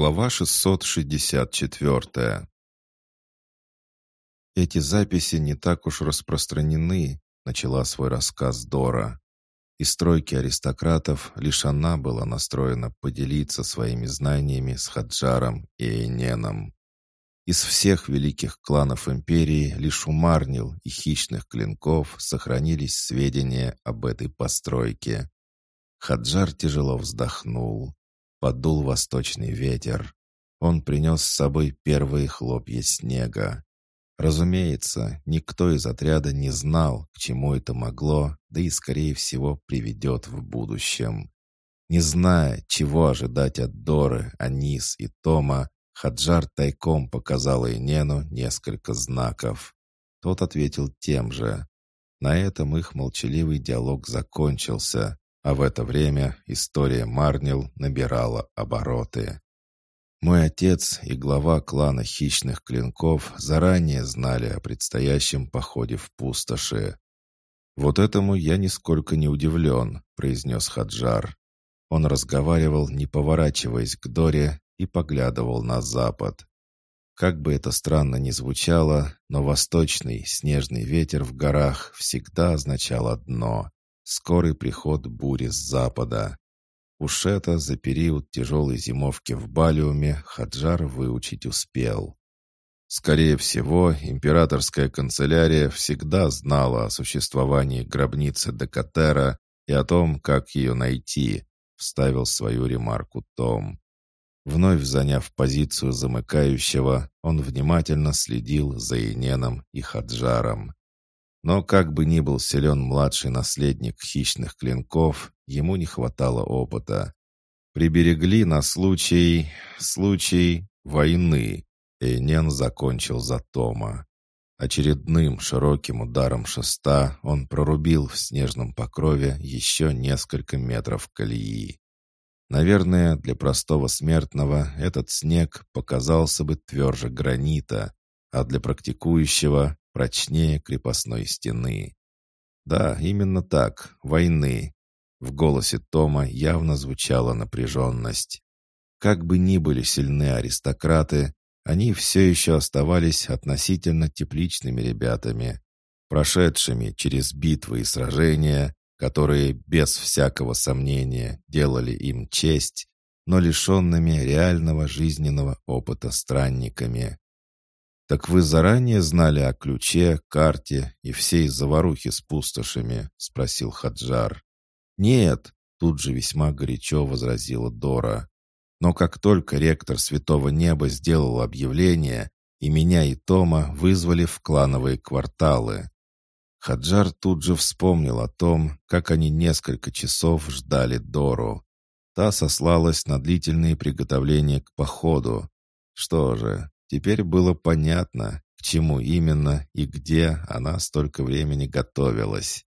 Глава 664 «Эти записи не так уж распространены», — начала свой рассказ Дора. Из стройки аристократов лишь она была настроена поделиться своими знаниями с Хаджаром и Эйненом. Из всех великих кланов империи лишь у Марнил и хищных клинков сохранились сведения об этой постройке. Хаджар тяжело вздохнул. Подул восточный ветер. Он принес с собой первые хлопья снега. Разумеется, никто из отряда не знал, к чему это могло, да и, скорее всего, приведет в будущем. Не зная, чего ожидать от Доры, Анис и Тома, Хаджар тайком показал Инену несколько знаков. Тот ответил тем же. На этом их молчаливый диалог закончился, а в это время история Марнил набирала обороты. Мой отец и глава клана хищных клинков заранее знали о предстоящем походе в пустоши. «Вот этому я нисколько не удивлен», — произнес Хаджар. Он разговаривал, не поворачиваясь к Доре, и поглядывал на запад. Как бы это странно ни звучало, но восточный снежный ветер в горах всегда означал одно скорый приход бури с запада. Уж это за период тяжелой зимовки в Балиуме Хаджар выучить успел. Скорее всего, императорская канцелярия всегда знала о существовании гробницы Декатера и о том, как ее найти, вставил свою ремарку Том. Вновь заняв позицию замыкающего, он внимательно следил за Иненом и Хаджаром. Но как бы ни был силен младший наследник хищных клинков, ему не хватало опыта. Приберегли на случай... случай войны. Эйнен закончил за Тома. Очередным широким ударом шеста он прорубил в снежном покрове еще несколько метров колеи. Наверное, для простого смертного этот снег показался бы тверже гранита, а для практикующего прочнее крепостной стены. Да, именно так, войны. В голосе Тома явно звучала напряженность. Как бы ни были сильны аристократы, они все еще оставались относительно тепличными ребятами, прошедшими через битвы и сражения, которые без всякого сомнения делали им честь, но лишенными реального жизненного опыта странниками. «Так вы заранее знали о ключе, карте и всей заварухе с пустошами?» — спросил Хаджар. «Нет», — тут же весьма горячо возразила Дора. «Но как только ректор Святого Неба сделал объявление, и меня и Тома вызвали в клановые кварталы». Хаджар тут же вспомнил о том, как они несколько часов ждали Дору. Та сослалась на длительные приготовления к походу. Что же, Теперь было понятно, к чему именно и где она столько времени готовилась.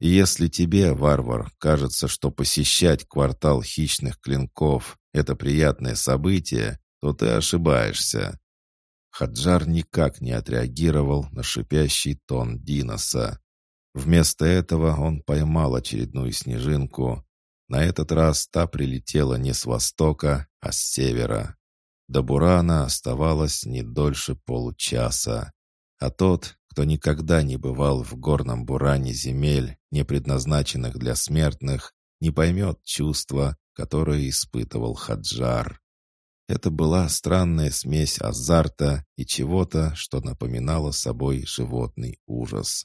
И если тебе, варвар, кажется, что посещать квартал хищных клинков — это приятное событие, то ты ошибаешься. Хаджар никак не отреагировал на шипящий тон Диноса. Вместо этого он поймал очередную снежинку. На этот раз та прилетела не с востока, а с севера. До Бурана оставалось не дольше получаса. А тот, кто никогда не бывал в горном Буране земель, не предназначенных для смертных, не поймет чувства, которое испытывал Хаджар. Это была странная смесь азарта и чего-то, что напоминало собой животный ужас.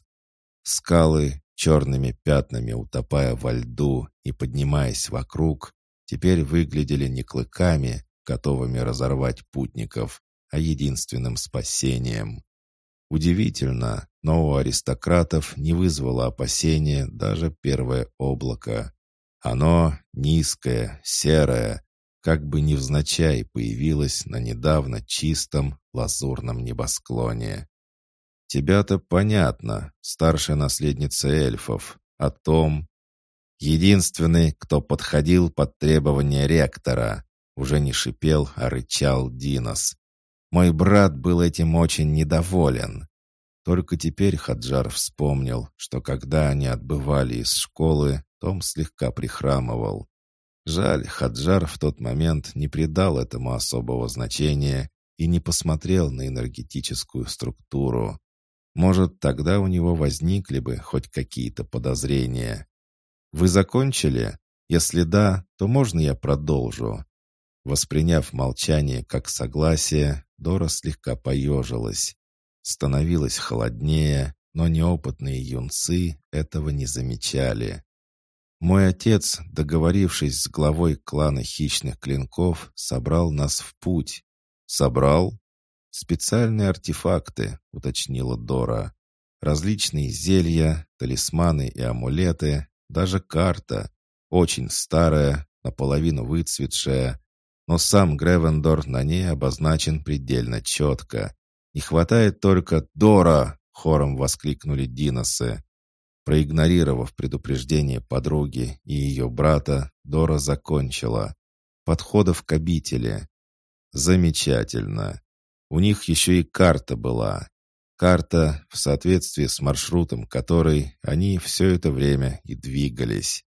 Скалы, черными пятнами утопая во льду и поднимаясь вокруг, теперь выглядели не клыками, готовыми разорвать путников, а единственным спасением. Удивительно, но у аристократов не вызвало опасения даже первое облако. Оно низкое, серое, как бы невзначай появилось на недавно чистом лазурном небосклоне. Тебя-то понятно, старшая наследница эльфов, о том, единственный, кто подходил под требования ректора. Уже не шипел, а рычал Динос. Мой брат был этим очень недоволен. Только теперь Хаджар вспомнил, что когда они отбывали из школы, Том слегка прихрамывал. Жаль, Хаджар в тот момент не придал этому особого значения и не посмотрел на энергетическую структуру. Может, тогда у него возникли бы хоть какие-то подозрения. «Вы закончили? Если да, то можно я продолжу?» Восприняв молчание как согласие, Дора слегка поежилась. Становилось холоднее, но неопытные юнцы этого не замечали. Мой отец, договорившись с главой клана хищных клинков, собрал нас в путь. Собрал? Специальные артефакты, уточнила Дора. Различные зелья, талисманы и амулеты, даже карта. Очень старая, наполовину выцветшая, но сам Гревендор на ней обозначен предельно четко. Не хватает только «Дора!» — хором воскликнули Диносы. Проигнорировав предупреждение подруги и ее брата, Дора закончила. Подходов к обители. Замечательно. У них еще и карта была. Карта, в соответствии с маршрутом которой они все это время и двигались.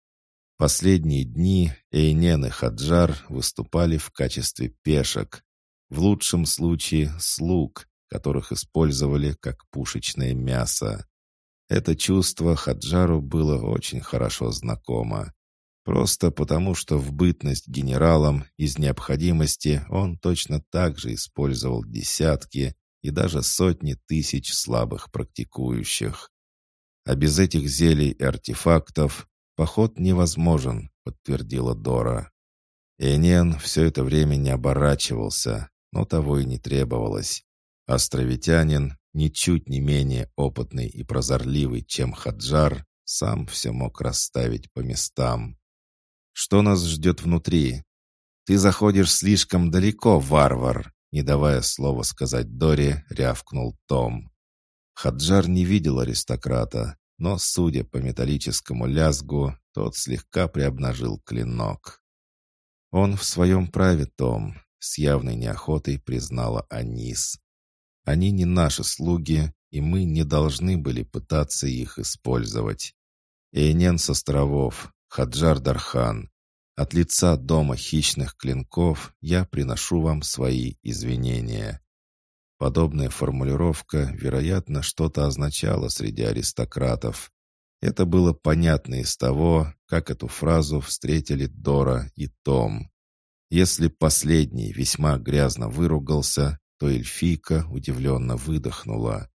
Последние дни Эйнен и Хаджар выступали в качестве пешек, в лучшем случае слуг, которых использовали как пушечное мясо. Это чувство Хаджару было очень хорошо знакомо. Просто потому, что в бытность генералом из необходимости он точно так же использовал десятки и даже сотни тысяч слабых практикующих. А без этих зелий и артефактов поход невозможен, подтвердила Дора. Энен все это время не оборачивался, но того и не требовалось. Островитянин, ничуть не менее опытный и прозорливый, чем Хаджар, сам все мог расставить по местам. «Что нас ждет внутри?» «Ты заходишь слишком далеко, варвар!» Не давая слова сказать Доре, рявкнул Том. Хаджар не видел аристократа, но, судя по металлическому лязгу, тот слегка приобнажил клинок. «Он в своем праве, Том», — с явной неохотой признала Анис. Они не наши слуги, и мы не должны были пытаться их использовать. Эйнен с островов, Хаджар Дархан, от лица дома хищных клинков я приношу вам свои извинения. Подобная формулировка, вероятно, что-то означала среди аристократов. Это было понятно из того, как эту фразу встретили Дора и Том. Если последний весьма грязно выругался, то эльфийка удивленно выдохнула.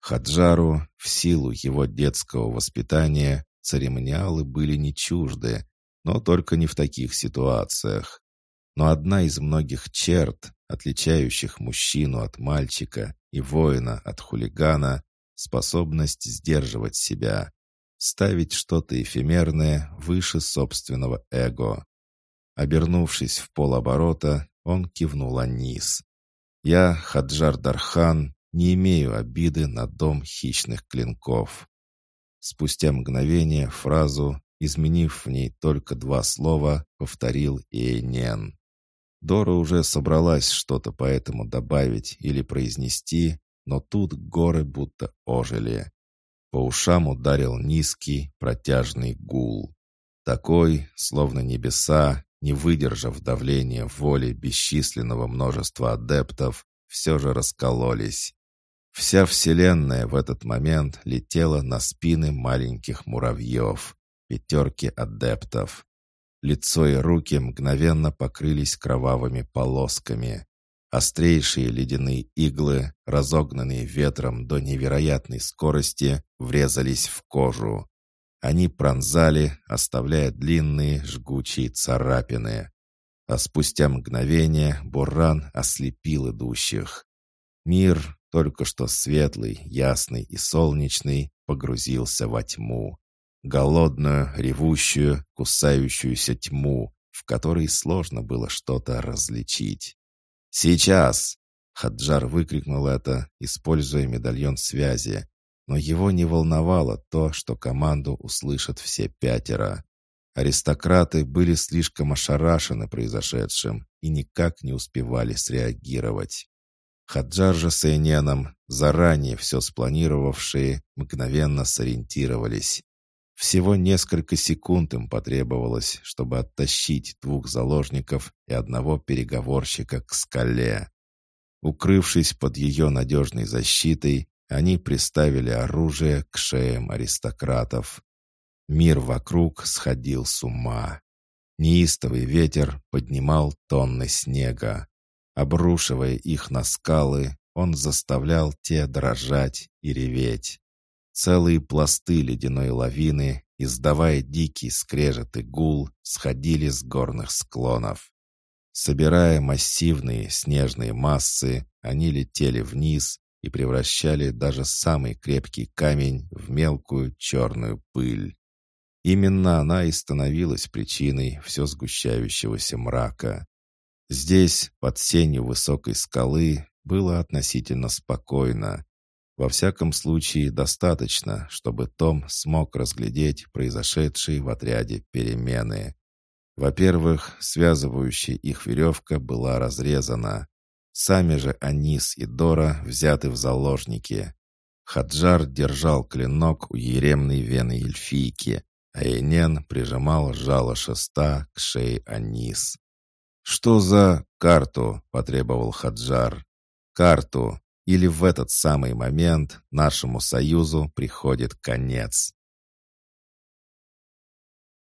Хаджару, в силу его детского воспитания, церемониалы были не чужды, но только не в таких ситуациях. Но одна из многих черт, отличающих мужчину от мальчика и воина от хулигана, способность сдерживать себя, ставить что-то эфемерное выше собственного эго. Обернувшись в полоборота, он кивнул Анис. Я, Хаджар Дархан, не имею обиды на дом хищных клинков. Спустя мгновение фразу, изменив в ней только два слова, повторил Эйнен. Дора уже собралась что-то по этому добавить или произнести, но тут горы будто ожили. По ушам ударил низкий, протяжный гул. Такой, словно небеса, не выдержав давления воли бесчисленного множества адептов, все же раскололись. Вся Вселенная в этот момент летела на спины маленьких муравьев, пятерки адептов. Лицо и руки мгновенно покрылись кровавыми полосками. Острейшие ледяные иглы, разогнанные ветром до невероятной скорости, врезались в кожу. Они пронзали, оставляя длинные жгучие царапины. А спустя мгновение Буран ослепил идущих. Мир, только что светлый, ясный и солнечный, погрузился во тьму. Голодную, ревущую, кусающуюся тьму, в которой сложно было что-то различить. «Сейчас!» — Хаджар выкрикнул это, используя медальон связи, но его не волновало то, что команду услышат все пятеро. Аристократы были слишком ошарашены произошедшим и никак не успевали среагировать. Хаджар же с Эйненом, заранее все спланировавшие, мгновенно сориентировались. Всего несколько секунд им потребовалось, чтобы оттащить двух заложников и одного переговорщика к скале. Укрывшись под ее надежной защитой, они приставили оружие к шеям аристократов. Мир вокруг сходил с ума. Неистовый ветер поднимал тонны снега. Обрушивая их на скалы, он заставлял те дрожать и реветь. Целые пласты ледяной лавины, издавая дикий скрежет и гул, сходили с горных склонов. Собирая массивные снежные массы, они летели вниз и превращали даже самый крепкий камень в мелкую черную пыль. Именно она и становилась причиной все сгущающегося мрака. Здесь, под сенью высокой скалы, было относительно спокойно. Во всяком случае, достаточно, чтобы Том смог разглядеть произошедшие в отряде перемены. Во-первых, связывающая их веревка была разрезана. Сами же Анис и Дора взяты в заложники. Хаджар держал клинок у еремной вены эльфийки, а Энен прижимал жало шеста к шее Анис. «Что за карту?» — потребовал Хаджар. «Карту. Или в этот самый момент нашему союзу приходит конец».